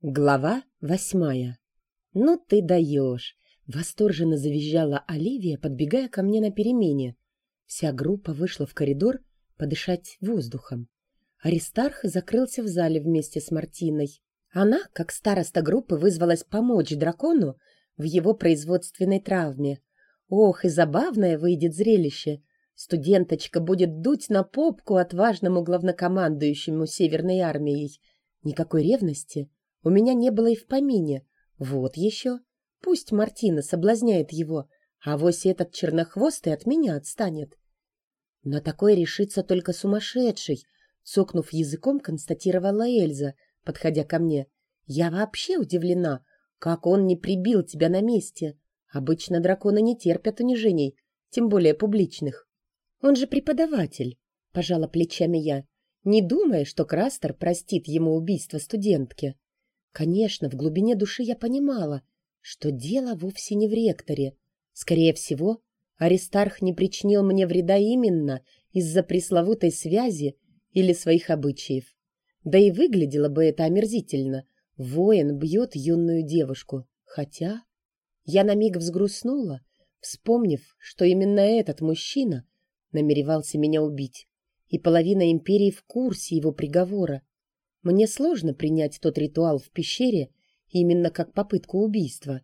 Глава восьмая. «Ну ты даешь!» — восторженно завизжала Оливия, подбегая ко мне на перемене. Вся группа вышла в коридор подышать воздухом. Аристарх закрылся в зале вместе с Мартиной. Она, как староста группы, вызвалась помочь дракону в его производственной травме. Ох, и забавное выйдет зрелище! Студенточка будет дуть на попку отважному главнокомандующему Северной армией. Никакой ревности — у меня не было и в помине. Вот еще. Пусть Мартина соблазняет его, а вось этот чернохвостый от меня отстанет. На такое решится только сумасшедший, цокнув языком, констатировала Эльза, подходя ко мне. Я вообще удивлена, как он не прибил тебя на месте. Обычно драконы не терпят унижений, тем более публичных. Он же преподаватель, пожала плечами я, не думая, что Крастер простит ему убийство студентки. Конечно, в глубине души я понимала, что дело вовсе не в ректоре. Скорее всего, Аристарх не причинил мне вреда именно из-за пресловутой связи или своих обычаев. Да и выглядело бы это омерзительно. Воин бьет юную девушку. Хотя... Я на миг взгрустнула, вспомнив, что именно этот мужчина намеревался меня убить, и половина империи в курсе его приговора. Мне сложно принять тот ритуал в пещере именно как попытку убийства.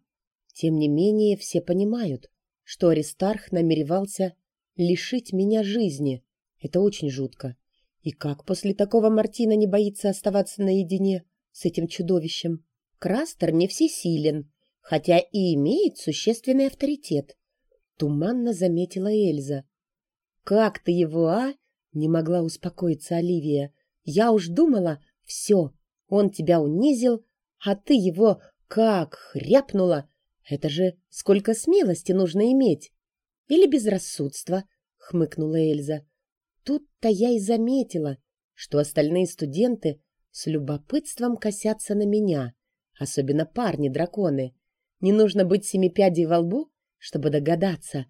Тем не менее, все понимают, что Аристарх намеревался лишить меня жизни. Это очень жутко. И как после такого Мартина не боится оставаться наедине с этим чудовищем? Крастер не всесилен, хотя и имеет существенный авторитет. Туманно заметила Эльза. «Как ты его, а?» — не могла успокоиться Оливия. «Я уж думала, все, он тебя унизил, а ты его как хряпнула. Это же сколько смелости нужно иметь. Или безрассудства, хмыкнула Эльза. Тут-то я и заметила, что остальные студенты с любопытством косятся на меня, особенно парни-драконы. Не нужно быть семипядей во лбу, чтобы догадаться.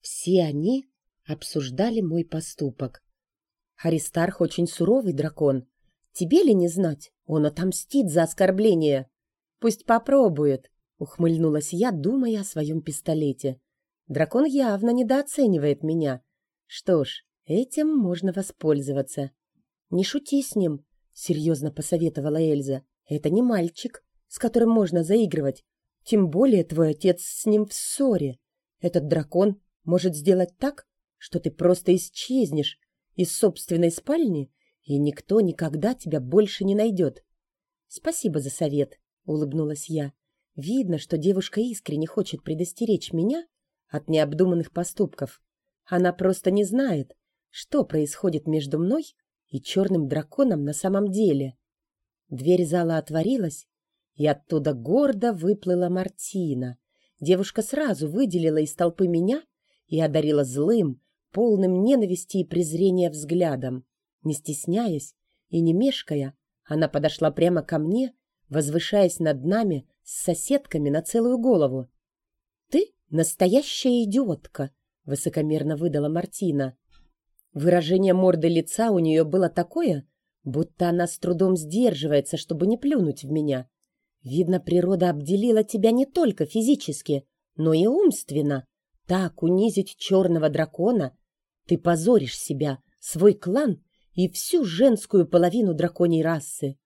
Все они обсуждали мой поступок. Аристарх очень суровый дракон, Тебе ли не знать? Он отомстит за оскорбление. Пусть попробует, ухмыльнулась я, думая о своем пистолете. Дракон явно недооценивает меня. Что ж, этим можно воспользоваться. Не шути с ним, серьезно посоветовала Эльза. Это не мальчик, с которым можно заигрывать. Тем более твой отец с ним в ссоре. Этот дракон может сделать так, что ты просто исчезнешь из собственной спальни и никто никогда тебя больше не найдет. Спасибо за совет, улыбнулась я. Видно, что девушка искренне хочет предостеречь меня от необдуманных поступков. Она просто не знает, что происходит между мной и черным драконом на самом деле. Дверь зала отворилась, и оттуда гордо выплыла Мартина. Девушка сразу выделила из толпы меня и одарила злым, полным ненависти и презрения взглядом. Не стесняясь и не мешкая, она подошла прямо ко мне, возвышаясь над нами с соседками на целую голову. «Ты настоящая идиотка!» — высокомерно выдала Мартина. Выражение морды лица у нее было такое, будто она с трудом сдерживается, чтобы не плюнуть в меня. Видно, природа обделила тебя не только физически, но и умственно. Так унизить черного дракона ты позоришь себя, свой клан и всю женскую половину драконьей расы.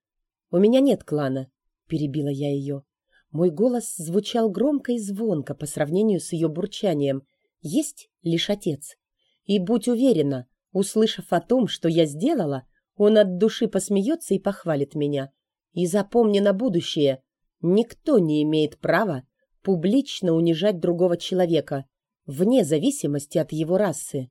«У меня нет клана», — перебила я ее. Мой голос звучал громко и звонко по сравнению с ее бурчанием. «Есть лишь отец. И будь уверена, услышав о том, что я сделала, он от души посмеется и похвалит меня. И запомни на будущее, никто не имеет права публично унижать другого человека, вне зависимости от его расы.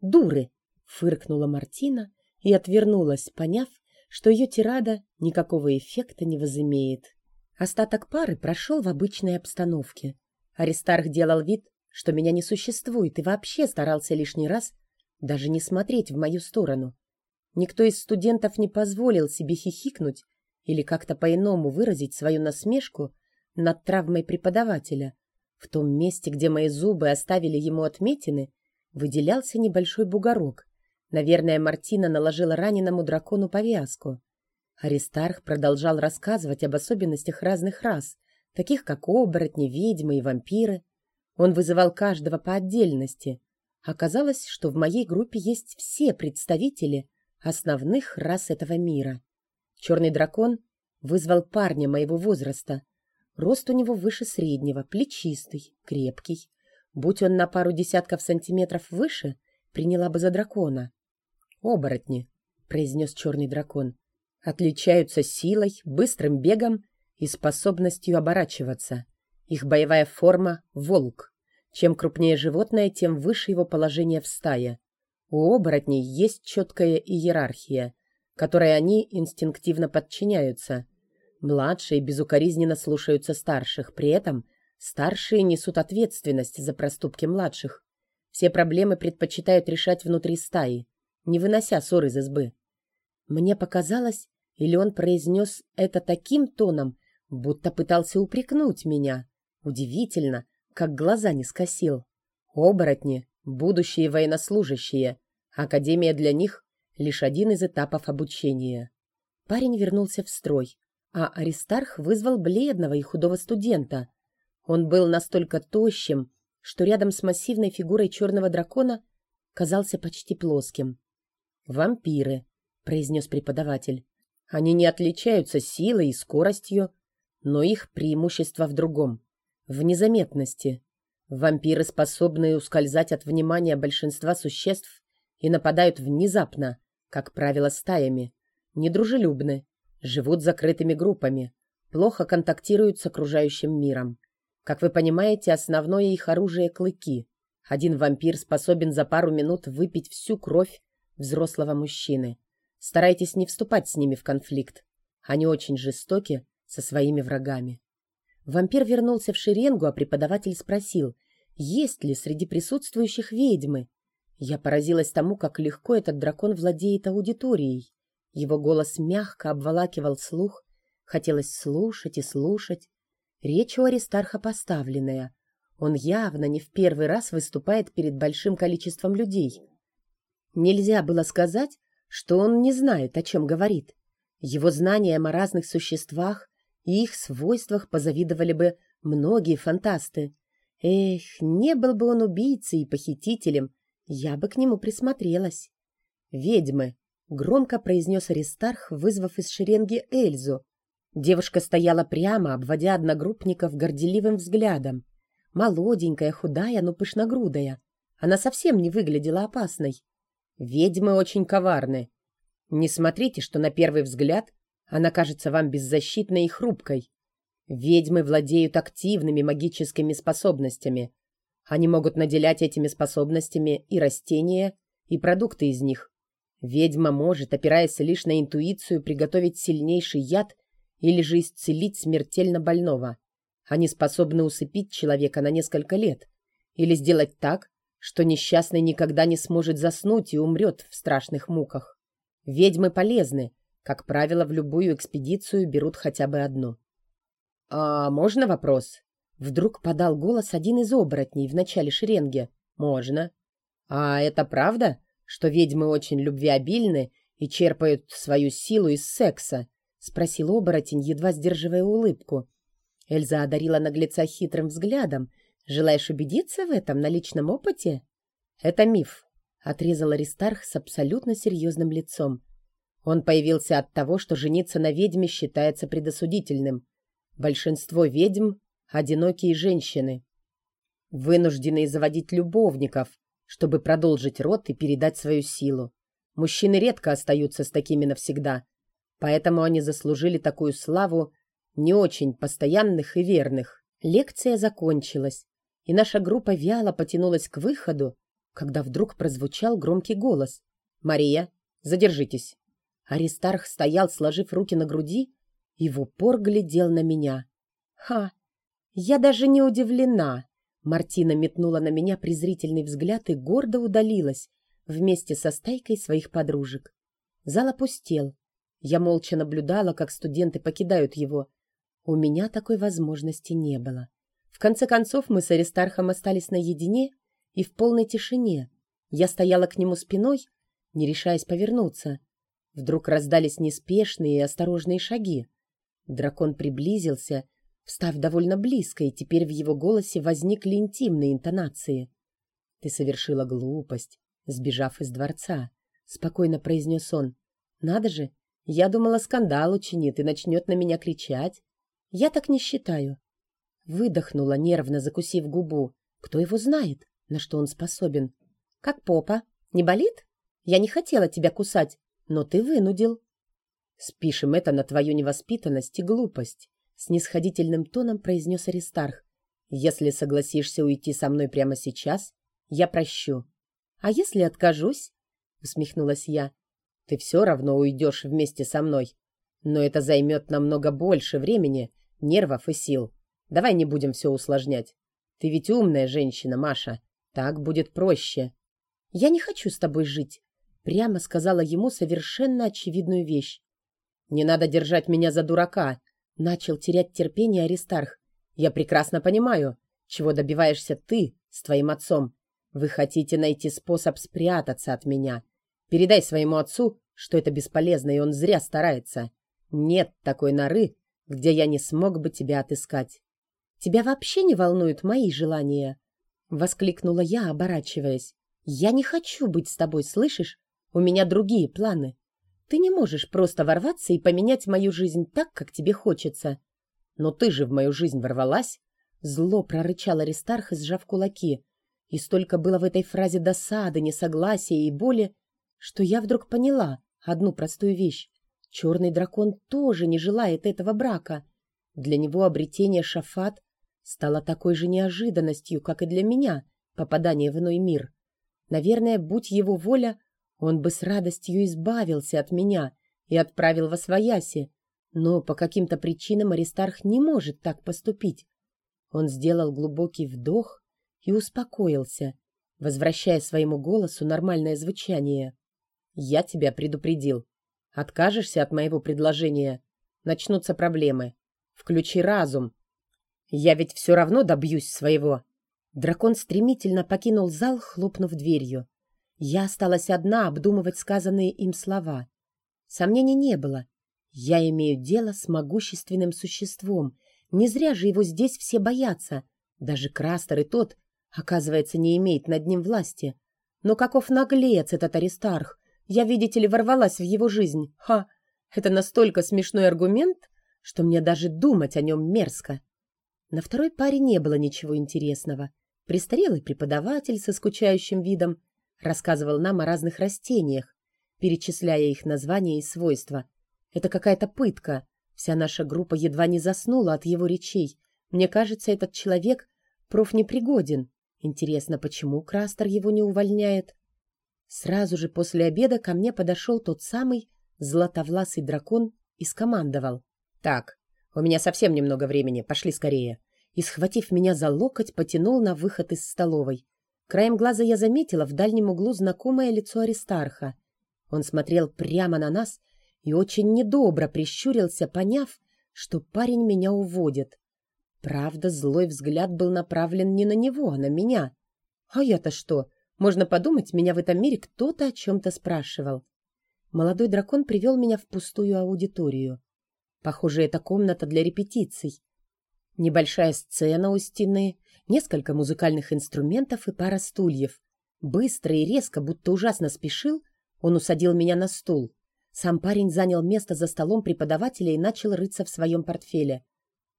«Дуры!» — фыркнула Мартина и отвернулась, поняв, что ее тирада никакого эффекта не возымеет. Остаток пары прошел в обычной обстановке. Аристарх делал вид, что меня не существует, и вообще старался лишний раз даже не смотреть в мою сторону. Никто из студентов не позволил себе хихикнуть или как-то по-иному выразить свою насмешку над травмой преподавателя. В том месте, где мои зубы оставили ему отметины, выделялся небольшой бугорок, Наверное, Мартина наложила раненому дракону повязку. Аристарх продолжал рассказывать об особенностях разных рас, таких как оборотни, ведьмы и вампиры. Он вызывал каждого по отдельности. Оказалось, что в моей группе есть все представители основных рас этого мира. Черный дракон вызвал парня моего возраста. Рост у него выше среднего, плечистый, крепкий. Будь он на пару десятков сантиметров выше, приняла бы за дракона. «Оборотни», — произнес черный дракон, — «отличаются силой, быстрым бегом и способностью оборачиваться. Их боевая форма — волк. Чем крупнее животное, тем выше его положение в стае. У оборотней есть четкая иерархия, которой они инстинктивно подчиняются. Младшие безукоризненно слушаются старших, при этом старшие несут ответственность за проступки младших. Все проблемы предпочитают решать внутри стаи, не вынося ссор из избы. Мне показалось, или он произнес это таким тоном, будто пытался упрекнуть меня. Удивительно, как глаза не скосил. Оборотни — будущие военнослужащие. Академия для них — лишь один из этапов обучения. Парень вернулся в строй, а Аристарх вызвал бледного и худого студента. Он был настолько тощим, что рядом с массивной фигурой черного дракона казался почти плоским. «Вампиры», — произнес преподаватель. «Они не отличаются силой и скоростью, но их преимущество в другом — в незаметности. Вампиры способны ускользать от внимания большинства существ и нападают внезапно, как правило, стаями, недружелюбны, живут закрытыми группами, плохо контактируют с окружающим миром. Как вы понимаете, основное их оружие — клыки. Один вампир способен за пару минут выпить всю кровь взрослого мужчины. Старайтесь не вступать с ними в конфликт. Они очень жестоки со своими врагами. Вампир вернулся в шеренгу, а преподаватель спросил, есть ли среди присутствующих ведьмы. Я поразилась тому, как легко этот дракон владеет аудиторией. Его голос мягко обволакивал слух. Хотелось слушать и слушать. Речь у Аристарха поставленная. Он явно не в первый раз выступает перед большим количеством людей. Нельзя было сказать, что он не знает, о чем говорит. Его знания о разных существах и их свойствах позавидовали бы многие фантасты. Эх, не был бы он убийцей и похитителем, я бы к нему присмотрелась. «Ведьмы!» — громко произнес Аристарх, вызвав из шеренги Эльзу, Девушка стояла прямо, обводя одногруппников горделивым взглядом. Молоденькая, худая, но пышногрудая. Она совсем не выглядела опасной. Ведьмы очень коварны. Не смотрите, что на первый взгляд она кажется вам беззащитной и хрупкой. Ведьмы владеют активными магическими способностями. Они могут наделять этими способностями и растения, и продукты из них. Ведьма может, опираясь лишь на интуицию, приготовить сильнейший яд или же исцелить смертельно больного. Они способны усыпить человека на несколько лет или сделать так, что несчастный никогда не сможет заснуть и умрет в страшных муках. Ведьмы полезны. Как правило, в любую экспедицию берут хотя бы одну. «А можно вопрос?» Вдруг подал голос один из оборотней в начале шеренги. «Можно». «А это правда, что ведьмы очень любвеобильны и черпают свою силу из секса?» — спросил оборотень, едва сдерживая улыбку. Эльза одарила наглеца хитрым взглядом. «Желаешь убедиться в этом на личном опыте?» «Это миф», — отрезал Аристарх с абсолютно серьезным лицом. Он появился от того, что жениться на ведьме считается предосудительным. Большинство ведьм — одинокие женщины, вынужденные заводить любовников, чтобы продолжить род и передать свою силу. Мужчины редко остаются с такими навсегда, Поэтому они заслужили такую славу не очень постоянных и верных. Лекция закончилась, и наша группа вяло потянулась к выходу, когда вдруг прозвучал громкий голос. «Мария, задержитесь!» Аристарх стоял, сложив руки на груди, и в упор глядел на меня. «Ха! Я даже не удивлена!» Мартина метнула на меня презрительный взгляд и гордо удалилась вместе со стайкой своих подружек. Зал опустел. Я молча наблюдала, как студенты покидают его. У меня такой возможности не было. В конце концов, мы с Аристархом остались наедине и в полной тишине. Я стояла к нему спиной, не решаясь повернуться. Вдруг раздались неспешные и осторожные шаги. Дракон приблизился, встав довольно близко, и теперь в его голосе возникли интимные интонации. «Ты совершила глупость, сбежав из дворца», — спокойно произнес он. «Надо же, я думала, скандал учинит и начнет на меня кричать. Я так не считаю». Выдохнула, нервно закусив губу. Кто его знает, на что он способен? «Как попа? Не болит? Я не хотела тебя кусать, но ты вынудил». «Спишем это на твою невоспитанность и глупость», — снисходительным тоном произнес Аристарх. «Если согласишься уйти со мной прямо сейчас, я прощу». «А если откажусь?» — усмехнулась я. «Ты все равно уйдешь вместе со мной. Но это займет намного больше времени, нервов и сил. Давай не будем все усложнять. Ты ведь умная женщина, Маша. Так будет проще». «Я не хочу с тобой жить», — прямо сказала ему совершенно очевидную вещь. «Не надо держать меня за дурака», — начал терять терпение Аристарх. «Я прекрасно понимаю, чего добиваешься ты с твоим отцом. Вы хотите найти способ спрятаться от меня. Передай своему отцу, что это бесполезно, и он зря старается. Нет такой норы, где я не смог бы тебя отыскать». «Тебя вообще не волнуют мои желания?» — воскликнула я, оборачиваясь. «Я не хочу быть с тобой, слышишь? У меня другие планы. Ты не можешь просто ворваться и поменять мою жизнь так, как тебе хочется. Но ты же в мою жизнь ворвалась. Зло прорычал Аристарх, сжав кулаки. И столько было в этой фразе досады, несогласия и боли, что я вдруг поняла одну простую вещь. Черный дракон тоже не желает этого брака. Для него обретение Шафат стало такой же неожиданностью, как и для меня попадание в иной мир. Наверное, будь его воля, он бы с радостью избавился от меня и отправил во свояси, но по каким-то причинам Аристарх не может так поступить. Он сделал глубокий вдох и успокоился, возвращая своему голосу нормальное звучание. «Я тебя предупредил. Откажешься от моего предложения, начнутся проблемы. Включи разум. Я ведь все равно добьюсь своего». Дракон стремительно покинул зал, хлопнув дверью. Я осталась одна обдумывать сказанные им слова. Сомнений не было. Я имею дело с могущественным существом. Не зря же его здесь все боятся. Даже Крастер и тот, оказывается, не имеет над ним власти. Но каков наглец этот Аристарх! Я, видите ли, ворвалась в его жизнь. Ха! Это настолько смешной аргумент, что мне даже думать о нем мерзко. На второй паре не было ничего интересного. Престарелый преподаватель со скучающим видом — рассказывал нам о разных растениях, перечисляя их названия и свойства. Это какая-то пытка. Вся наша группа едва не заснула от его речей. Мне кажется, этот человек профнепригоден. Интересно, почему Крастер его не увольняет? Сразу же после обеда ко мне подошел тот самый златовласый дракон и скомандовал. «Так, у меня совсем немного времени, пошли скорее». И, схватив меня за локоть, потянул на выход из столовой. Краем глаза я заметила в дальнем углу знакомое лицо Аристарха. Он смотрел прямо на нас и очень недобро прищурился, поняв, что парень меня уводит. Правда, злой взгляд был направлен не на него, а на меня. А я-то что? Можно подумать, меня в этом мире кто-то о чем-то спрашивал. Молодой дракон привел меня в пустую аудиторию. Похоже, это комната для репетиций. Небольшая сцена у стены, несколько музыкальных инструментов и пара стульев. Быстро и резко, будто ужасно спешил, он усадил меня на стул. Сам парень занял место за столом преподавателя и начал рыться в своем портфеле.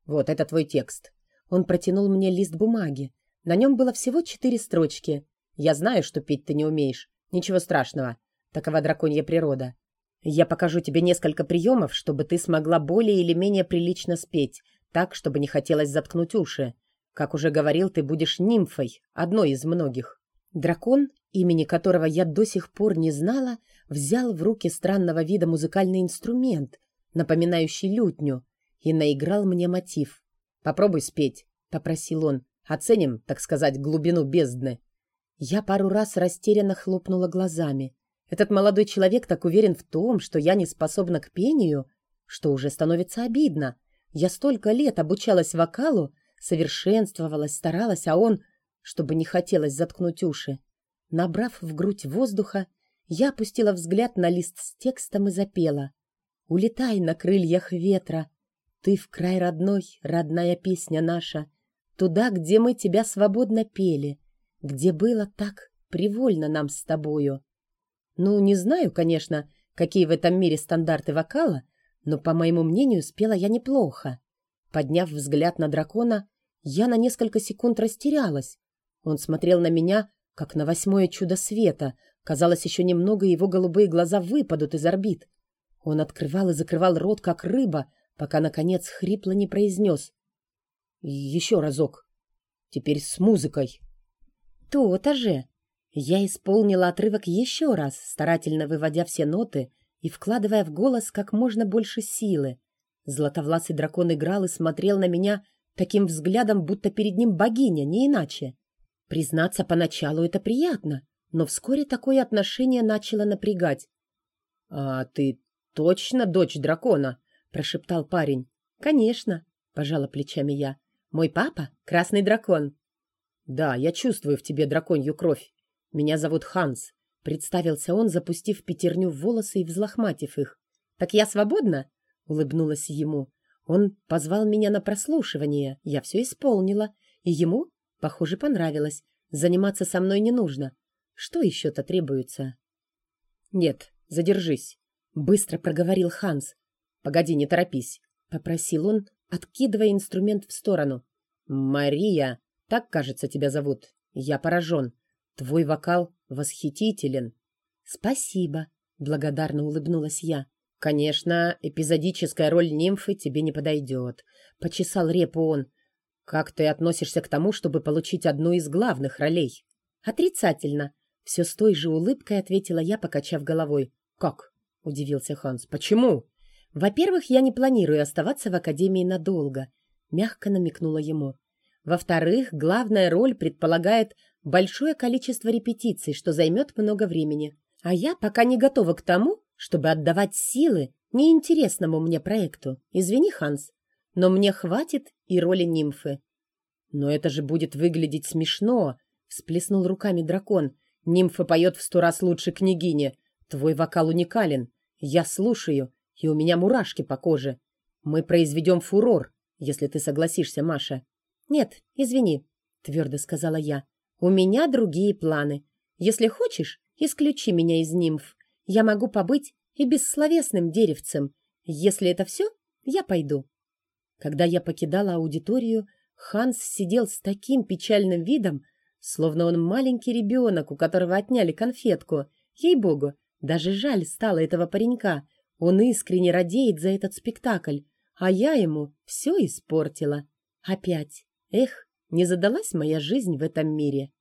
«Вот это твой текст». Он протянул мне лист бумаги. На нем было всего четыре строчки. «Я знаю, что петь ты не умеешь. Ничего страшного. Такова драконья природа. Я покажу тебе несколько приемов, чтобы ты смогла более или менее прилично спеть, так, чтобы не хотелось заткнуть уши. Как уже говорил, ты будешь нимфой, одной из многих. Дракон, имени которого я до сих пор не знала, взял в руки странного вида музыкальный инструмент, напоминающий лютню, и наиграл мне мотив. «Попробуй спеть», — попросил он. «Оценим, так сказать, глубину бездны». Я пару раз растерянно хлопнула глазами. Этот молодой человек так уверен в том, что я не способна к пению, что уже становится обидно. Я столько лет обучалась вокалу, совершенствовалась, старалась, а он, чтобы не хотелось заткнуть уши. Набрав в грудь воздуха, Я опустила взгляд на лист с текстом и запела. «Улетай на крыльях ветра, ты в край родной, родная песня наша, туда, где мы тебя свободно пели, где было так привольно нам с тобою». Ну, не знаю, конечно, какие в этом мире стандарты вокала, но, по моему мнению, спела я неплохо. Подняв взгляд на дракона, я на несколько секунд растерялась. Он смотрел на меня, как на восьмое чудо света. Казалось, еще немного, его голубые глаза выпадут из орбит. Он открывал и закрывал рот, как рыба, пока, наконец, хрипло не произнес. «Еще разок. Теперь с музыкой». «То-то же!» Я исполнила отрывок еще раз, старательно выводя все ноты и вкладывая в голос как можно больше силы. Златовласый дракон играл и смотрел на меня таким взглядом, будто перед ним богиня, не иначе. Признаться, поначалу это приятно, но вскоре такое отношение начало напрягать. — А ты точно дочь дракона? — прошептал парень. — Конечно, — пожала плечами я. — Мой папа — красный дракон. — Да, я чувствую в тебе драконью кровь. Меня зовут Ханс, — представился он, запустив пятерню в волосы и взлохматив их. — Так я свободна? — улыбнулась ему. Он позвал меня на прослушивание, я все исполнила, и ему, похоже, понравилось. Заниматься со мной не нужно. Что еще-то требуется? Нет, задержись, быстро проговорил Ханс. Погоди, не торопись, попросил он, откидывая инструмент в сторону. Мария, так, кажется, тебя зовут. Я поражен. Твой вокал восхитителен. Спасибо, благодарно улыбнулась я. «Конечно, эпизодическая роль нимфы тебе не подойдет», — почесал репу он. «Как ты относишься к тому, чтобы получить одну из главных ролей?» «Отрицательно», — все с той же улыбкой ответила я, покачав головой. «Как?» — удивился Ханс. «Почему?» «Во-первых, я не планирую оставаться в Академии надолго», — мягко намекнула ему. «Во-вторых, главная роль предполагает большое количество репетиций, что займет много времени. А я пока не готова к тому, чтобы отдавать силы неинтересному мне проекту. Извини, Ханс, но мне хватит и роли нимфы. Но это же будет выглядеть смешно, всплеснул руками дракон. Нимфа поет в сто раз лучше княгини. Твой вокал уникален. Я слушаю, и у меня мурашки по коже. Мы произведем фурор, если ты согласишься, Маша. Нет, извини, твердо сказала я. У меня другие планы. Если хочешь, исключи меня из нимф. Я могу побыть и бессловесным деревцем. Если это все, я пойду. Когда я покидала аудиторию, Ханс сидел с таким печальным видом, словно он маленький ребенок, у которого отняли конфетку. Ей-богу, даже жаль стало этого паренька. Он искренне радеет за этот спектакль, а я ему все испортила. Опять. Эх, не задалась моя жизнь в этом мире.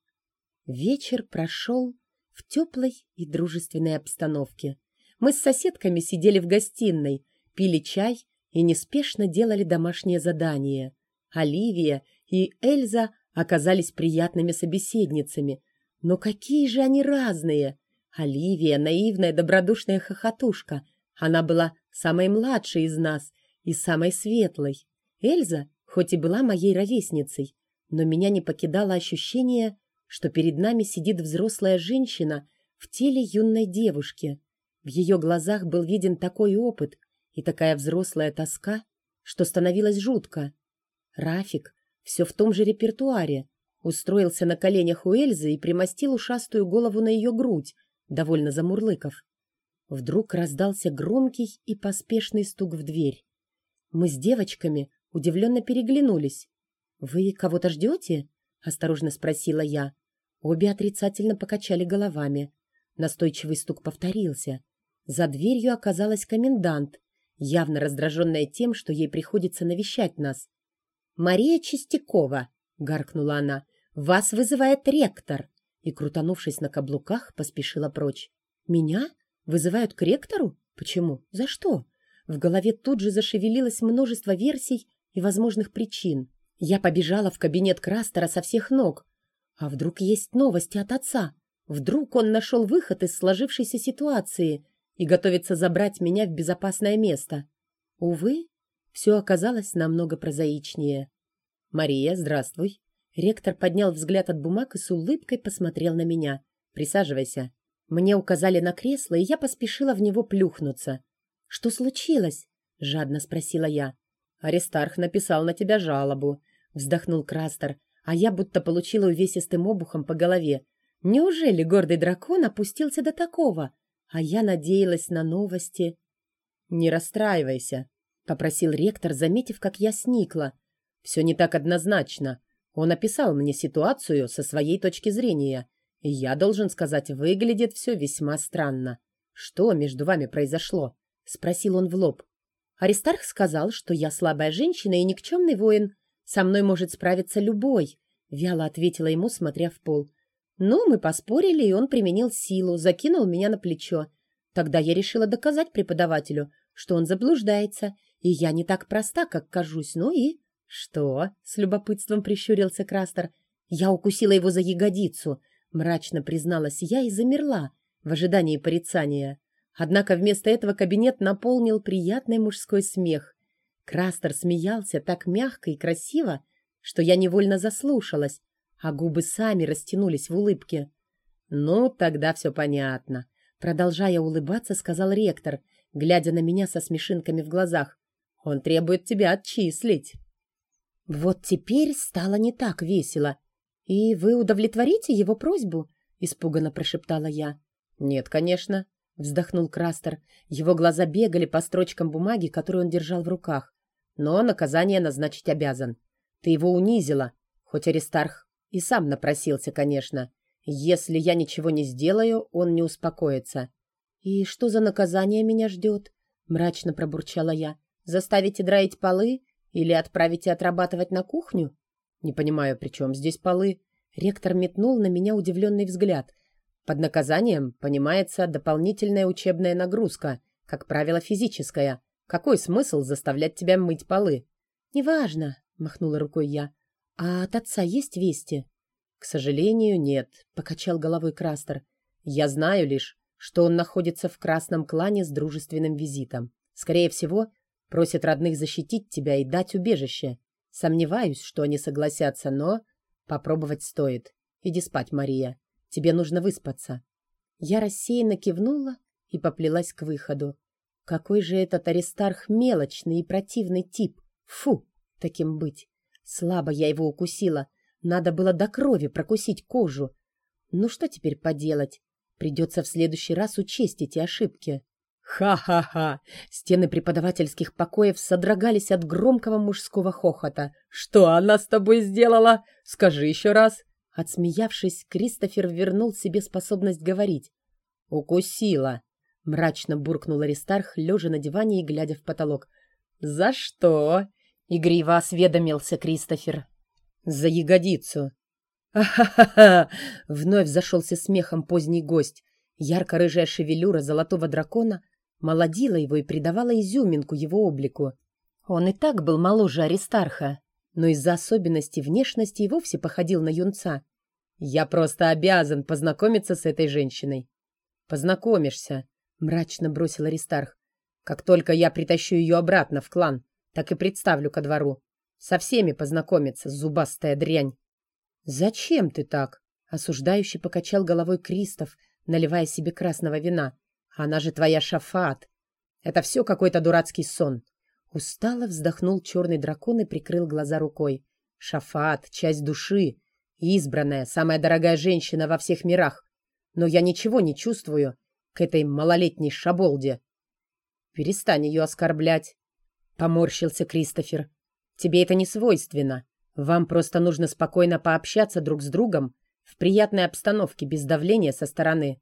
Вечер прошел в теплой и дружественной обстановке. Мы с соседками сидели в гостиной, пили чай и неспешно делали домашнее задание. Оливия и Эльза оказались приятными собеседницами. Но какие же они разные! Оливия — наивная, добродушная хохотушка. Она была самой младшей из нас и самой светлой. Эльза, хоть и была моей ровесницей, но меня не покидало ощущение, что перед нами сидит взрослая женщина в теле юной девушки. В ее глазах был виден такой опыт и такая взрослая тоска, что становилось жутко. Рафик все в том же репертуаре, устроился на коленях у Эльзы и примостил ушастую голову на ее грудь, довольно замурлыков. Вдруг раздался громкий и поспешный стук в дверь. Мы с девочками удивленно переглянулись. «Вы кого-то ждете?» — осторожно спросила я. Обе отрицательно покачали головами. Настойчивый стук повторился. За дверью оказалась комендант, явно раздраженная тем, что ей приходится навещать нас. «Мария Чистякова!» — гаркнула она. «Вас вызывает ректор!» И, крутанувшись на каблуках, поспешила прочь. «Меня? Вызывают к ректору? Почему? За что?» В голове тут же зашевелилось множество версий и возможных причин. Я побежала в кабинет Крастера со всех ног, а вдруг есть новости от отца? Вдруг он нашел выход из сложившейся ситуации и готовится забрать меня в безопасное место? Увы, все оказалось намного прозаичнее. «Мария, здравствуй!» Ректор поднял взгляд от бумаг и с улыбкой посмотрел на меня. «Присаживайся. Мне указали на кресло, и я поспешила в него плюхнуться. «Что случилось?» — жадно спросила я. «Аристарх написал на тебя жалобу», — вздохнул Крастер, а я будто получила увесистым обухом по голове. Неужели гордый дракон опустился до такого? А я надеялась на новости. «Не расстраивайся», — попросил ректор, заметив, как я сникла. «Все не так однозначно. Он описал мне ситуацию со своей точки зрения, и я должен сказать, выглядит все весьма странно. Что между вами произошло?» — спросил он в лоб. Аристарх сказал, что я слабая женщина и никчемный воин. Со мной может справиться любой, — вяло ответила ему, смотря в пол. Ну, мы поспорили, и он применил силу, закинул меня на плечо. Тогда я решила доказать преподавателю, что он заблуждается, и я не так проста, как кажусь. Ну и... «Что?» — с любопытством прищурился Крастер. «Я укусила его за ягодицу», — мрачно призналась я и замерла в ожидании порицания. Однако вместо этого кабинет наполнил приятный мужской смех. Крастер смеялся так мягко и красиво, что я невольно заслушалась, а губы сами растянулись в улыбке. «Ну, тогда все понятно», — продолжая улыбаться, сказал ректор, глядя на меня со смешинками в глазах. «Он требует тебя отчислить». Вот теперь стало не так весело. «И вы удовлетворите его просьбу?» — испуганно прошептала я. «Нет, конечно», — вздохнул Крастер. Его глаза бегали по строчкам бумаги, которую он держал в руках. «Но наказание назначить обязан. Ты его унизила, хоть Аристарх и сам напросился, конечно. Если я ничего не сделаю, он не успокоится». «И что за наказание меня ждет?» — мрачно пробурчала я. «Заставите драить полы или отправите отрабатывать на кухню?» «Не понимаю, при чем здесь полы?» Ректор метнул на меня удивленный взгляд — под наказанием понимается дополнительная учебная нагрузка, как правило, физическая. Какой смысл заставлять тебя мыть полы? «Неважно», — махнула рукой я. «А от отца есть вести?» «К сожалению, нет», — покачал головой Крастер. «Я знаю лишь, что он находится в красном клане с дружественным визитом. Скорее всего, просит родных защитить тебя и дать убежище. Сомневаюсь, что они согласятся, но попробовать стоит. Иди спать, Мария. Тебе нужно выспаться». Я рассеянно кивнула и поплелась к выходу. Какой же этот Аристарх мелочный и противный тип. Фу, таким быть. Слабо я его укусила. Надо было до крови прокусить кожу. Ну что теперь поделать? Придется в следующий раз учесть эти ошибки. Ха-ха-ха! Стены преподавательских покоев содрогались от громкого мужского хохота. Что она с тобой сделала? Скажи еще раз. Отсмеявшись, Кристофер вернул себе способность говорить. «Укусила!» — мрачно буркнул Аристарх, лежа на диване и глядя в потолок. «За что?» — игриво осведомился Кристофер. «За ягодицу». «Ха-ха-ха!» — вновь зашелся смехом поздний гость. Ярко-рыжая шевелюра золотого дракона молодила его и придавала изюминку его облику. Он и так был моложе Аристарха, но из-за особенностей внешности и вовсе походил на юнца. «Я просто обязан познакомиться с этой женщиной». «Познакомишься», — мрачно бросил Аристарх. «Как только я притащу ее обратно в клан, так и представлю ко двору. Со всеми познакомиться, зубастая дрянь». «Зачем ты так?» — осуждающий покачал головой Кристоф, наливая себе красного вина. «Она же твоя шафат. Это все какой-то дурацкий сон. Устало вздохнул черный дракон и прикрыл глаза рукой. «Шафат, часть души, избранная, самая дорогая женщина во всех мирах. Но я ничего не чувствую к этой малолетней шаболде». «Перестань ее оскорблять», — поморщился Кристофер. «Тебе это не свойственно. Вам просто нужно спокойно пообщаться друг с другом в приятной обстановке, без давления со стороны».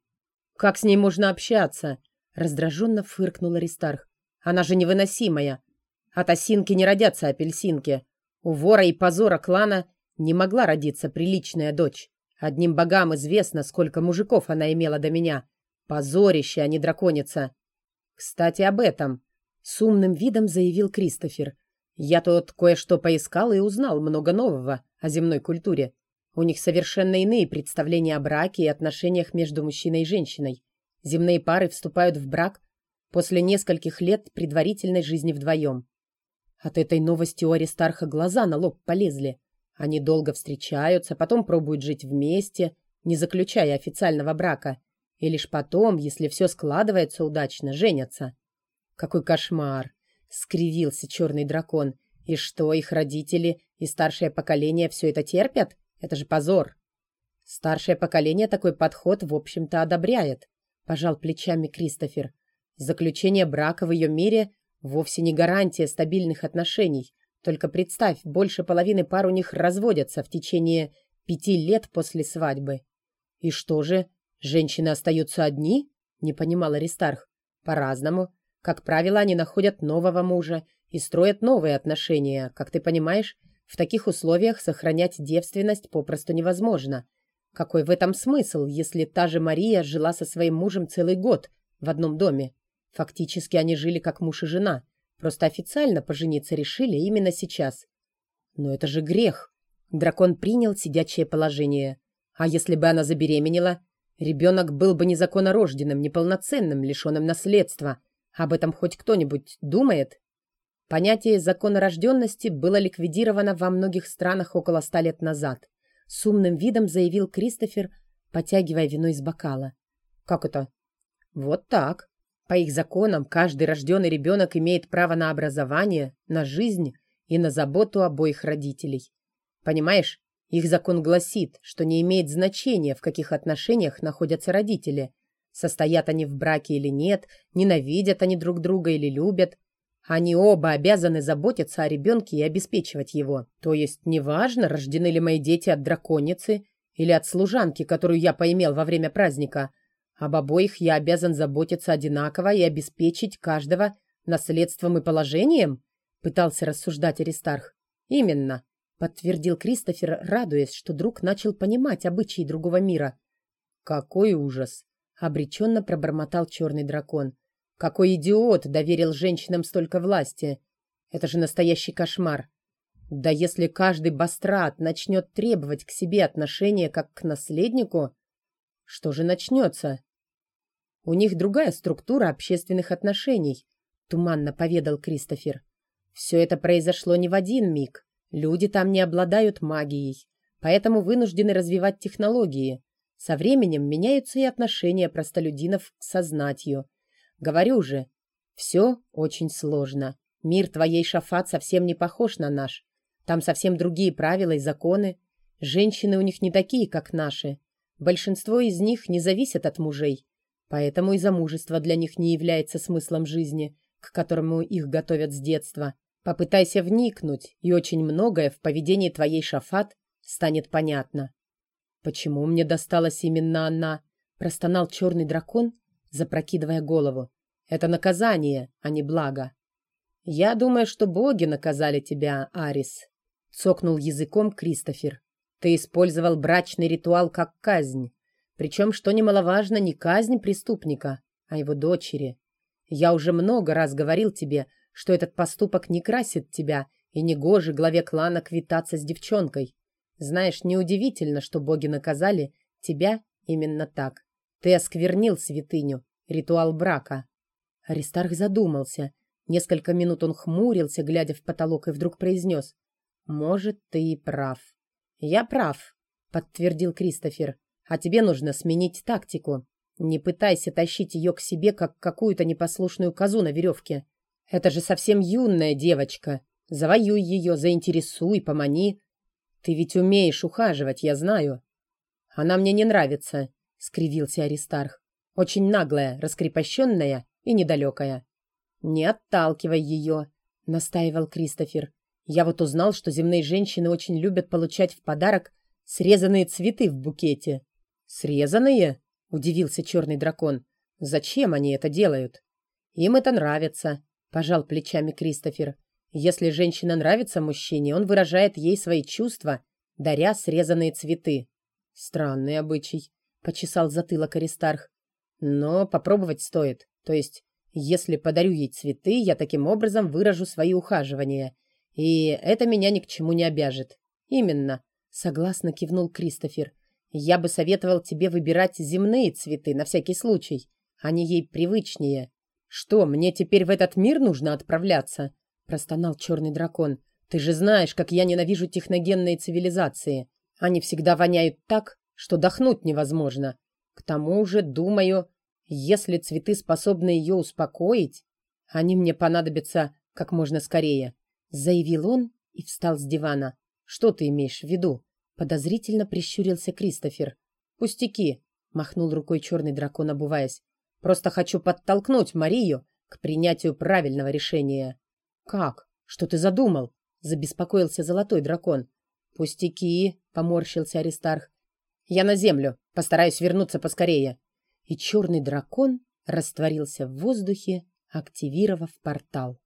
«Как с ней можно общаться?» — раздраженно фыркнул Аристарх. «Она же невыносимая. От осинки не родятся апельсинки. У вора и позора клана не могла родиться приличная дочь. Одним богам известно, сколько мужиков она имела до меня. Позорище, а не драконица. Кстати, об этом. С умным видом заявил Кристофер. Я тут кое-что поискал и узнал много нового о земной культуре. У них совершенно иные представления о браке и отношениях между мужчиной и женщиной. Земные пары вступают в брак после нескольких лет предварительной жизни вдвоем. От этой новости у Аристарха глаза на лоб полезли. Они долго встречаются, потом пробуют жить вместе, не заключая официального брака. И лишь потом, если все складывается удачно, женятся. Какой кошмар! Скривился черный дракон. И что, их родители и старшее поколение все это терпят? Это же позор. Старшее поколение такой подход, в общем-то, одобряет, пожал плечами Кристофер. Заключение брака в ее мире вовсе не гарантия стабильных отношений. Только представь, больше половины пар у них разводятся в течение пяти лет после свадьбы. И что же, женщины остаются одни? Не понимал Аристарх. По-разному. Как правило, они находят нового мужа и строят новые отношения. Как ты понимаешь, в таких условиях сохранять девственность попросту невозможно. Какой в этом смысл, если та же Мария жила со своим мужем целый год в одном доме? Фактически они жили как муж и жена. Просто официально пожениться решили именно сейчас. Но это же грех. Дракон принял сидячее положение. А если бы она забеременела? Ребенок был бы незаконно рожденным, неполноценным, лишенным наследства. Об этом хоть кто-нибудь думает? Понятие законорожденности было ликвидировано во многих странах около ста лет назад. С умным видом заявил Кристофер, потягивая вино из бокала. «Как это?» «Вот так. По их законам каждый рожденный ребенок имеет право на образование, на жизнь и на заботу обоих родителей. Понимаешь, их закон гласит, что не имеет значения, в каких отношениях находятся родители. Состоят они в браке или нет, ненавидят они друг друга или любят. Они оба обязаны заботиться о ребенке и обеспечивать его. То есть неважно, рождены ли мои дети от драконицы или от служанки, которую я поимел во время праздника – об обоих я обязан заботиться одинаково и обеспечить каждого наследством и положением?» — пытался рассуждать Аристарх. «Именно», — подтвердил Кристофер, радуясь, что друг начал понимать обычаи другого мира. «Какой ужас!» — обреченно пробормотал черный дракон. «Какой идиот доверил женщинам столько власти! Это же настоящий кошмар! Да если каждый бастрат начнет требовать к себе отношения как к наследнику, что же начнется?» У них другая структура общественных отношений, туманно поведал Кристофер. Все это произошло не в один миг. Люди там не обладают магией, поэтому вынуждены развивать технологии. Со временем меняются и отношения простолюдинов к сознатию. Говорю же, все очень сложно. Мир твоей шафат совсем не похож на наш. Там совсем другие правила и законы. Женщины у них не такие, как наши. Большинство из них не зависят от мужей. Поэтому и замужество для них не является смыслом жизни, к которому их готовят с детства. Попытайся вникнуть, и очень многое в поведении твоей Шафат станет понятно. «Почему мне досталась именно она?» – простонал черный дракон, запрокидывая голову. «Это наказание, а не благо». «Я думаю, что боги наказали тебя, Арис», – цокнул языком Кристофер. «Ты использовал брачный ритуал как казнь. Причем, что немаловажно, не казнь преступника, а его дочери. Я уже много раз говорил тебе, что этот поступок не красит тебя, и не гоже главе клана квитаться с девчонкой. Знаешь, неудивительно, что боги наказали тебя именно так. Ты осквернил святыню, ритуал брака. Аристарх задумался. Несколько минут он хмурился, глядя в потолок, и вдруг произнес. «Может, ты и прав». «Я прав», — подтвердил Кристофер. А тебе нужно сменить тактику. Не пытайся тащить ее к себе, как какую-то непослушную козу на веревке. Это же совсем юная девочка. Завоюй ее, заинтересуй, помани. Ты ведь умеешь ухаживать, я знаю. Она мне не нравится, — скривился Аристарх. Очень наглая, раскрепощенная и недалекая. Не отталкивай ее, — настаивал Кристофер. Я вот узнал, что земные женщины очень любят получать в подарок срезанные цветы в букете. «Срезанные?» — удивился черный дракон. «Зачем они это делают?» «Им это нравится», — пожал плечами Кристофер. «Если женщина нравится мужчине, он выражает ей свои чувства, даря срезанные цветы». «Странный обычай», — почесал затылок Аристарх. «Но попробовать стоит. То есть, если подарю ей цветы, я таким образом выражу свои ухаживания. И это меня ни к чему не обяжет». «Именно», — согласно кивнул Кристофер. Я бы советовал тебе выбирать земные цветы на всякий случай. Они ей привычнее. Что, мне теперь в этот мир нужно отправляться? Простонал черный дракон. Ты же знаешь, как я ненавижу техногенные цивилизации. Они всегда воняют так, что дохнуть невозможно. К тому же, думаю, если цветы способны ее успокоить, они мне понадобятся как можно скорее», — заявил он и встал с дивана. «Что ты имеешь в виду?» — подозрительно прищурился Кристофер. «Пустяки», — махнул рукой черный дракон, обуваясь. «Просто хочу подтолкнуть Марию к принятию правильного решения». «Как? Что ты задумал?» — забеспокоился золотой дракон. «Пустяки», — поморщился Аристарх. «Я на землю. Постараюсь вернуться поскорее». И черный дракон растворился в воздухе, активировав портал.